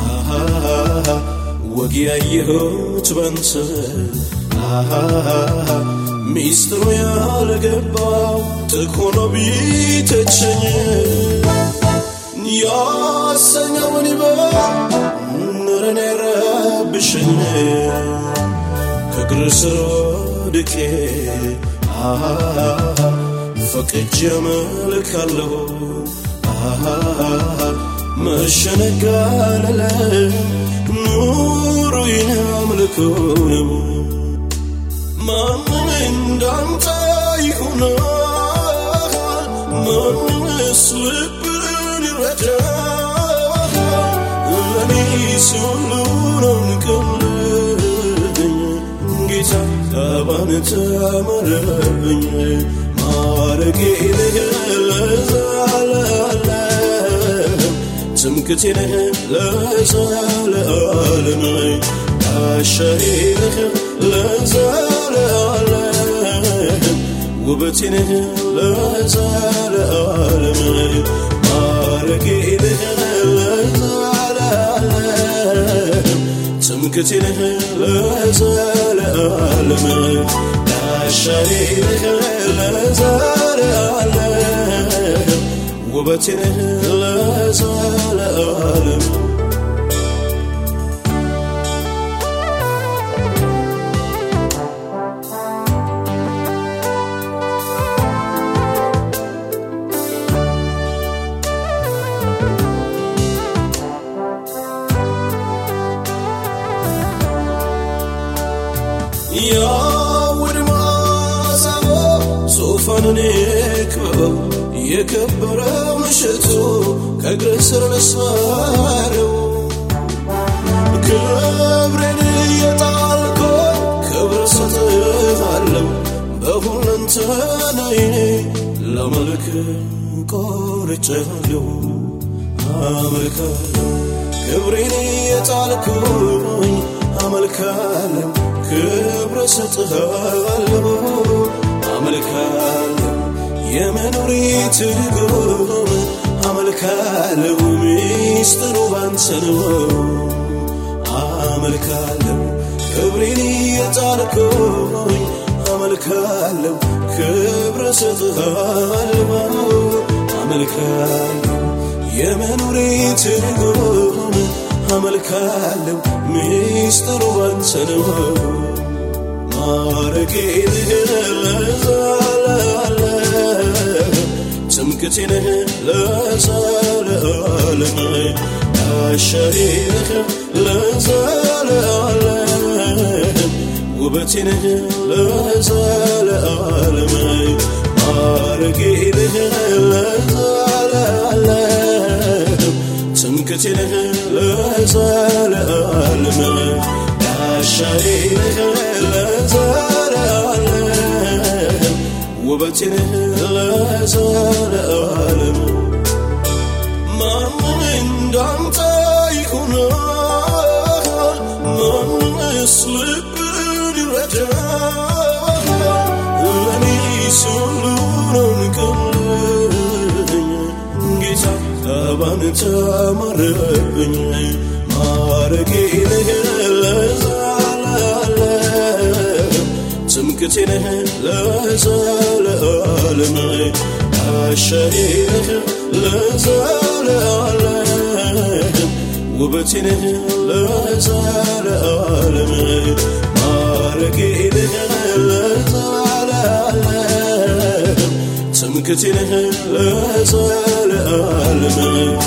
አሃሃሃ፣ ወግ ያየሁት አሃሃሃ፣ ሚስጥሩ ያልገባው ጥቆኖ ቢተቸኝ ያሰኘውን ይበል ንረን ያረብሸኝ ከእግር ስር ወድቄ ፈቅጄ አመልካለሁ መሸነጋለለ ኑሮዬን አምልኮ ነው ማንም እንዳንተ ይሆናል ማንምስ ልብን ይረዳል። ለኔስ ሁሉንም ቅልብኝ ጌታ ባንተ ማረብኝ ማረጌ ለዘላለም ትምክቴ ነህ ለዘላለም አሻዬ ነህ ለዘላለም ውበቴ ነህ ለዘላለም ማረጌ ነህ ለዘላለም ውበቴ ነህ ለዘላለም ያውድ ማሳቦ ዙፋንን የክበው የከበረው ምሽቱ ከእግር ስር ልስማረው። ክብሬን እየጣልኮ ክብር ሰጥሃለሁ በሁለንተናዬ ለመልክ ቆርጫለሁ አመልካለሁ ክብሬን እየጣልኩኝ አመልካለሁ። ክብር ሰጥሃለሁ አመልካለሁ የመኖሬ ትርጉም አመልካለሁ ሚስጥሩ ባንተ ነው። አመልካለሁ ክብሬን እየጣልኩኝ አመልካለሁ ክብር ሰጥሃለሁ አመልካለሁ የመኖሬ ትርጉም አመልካለሁ ሚስጥሩ ባንተ ነው። ማረጌ ለዘላለም كتينه لا زال عالمي عالشريخ لا زال عالم وبتينه لا زال عالمي عارقينه لا زال عالم تمكتينه لا زال عالمي عالشريخ لا زال ውበቴ ነህ ለዘለዓለም ማን እንዳንተ ይሆናል? ማንስ ልብን ይረዳል? ለእኔስ ሁሉን ቅልኝ ጌታ ባንተ ማረብኝ ማረጌ ነህ سكتينه لا زال ألمعي عشقينه لا زال ألم وبتينه لا زال ألمعي ماركينه لا زال ألم تمكتينه لا زال ألمعي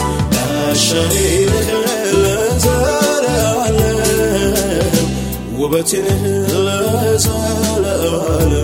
عشقينه لا زال ነህ ለዘላለም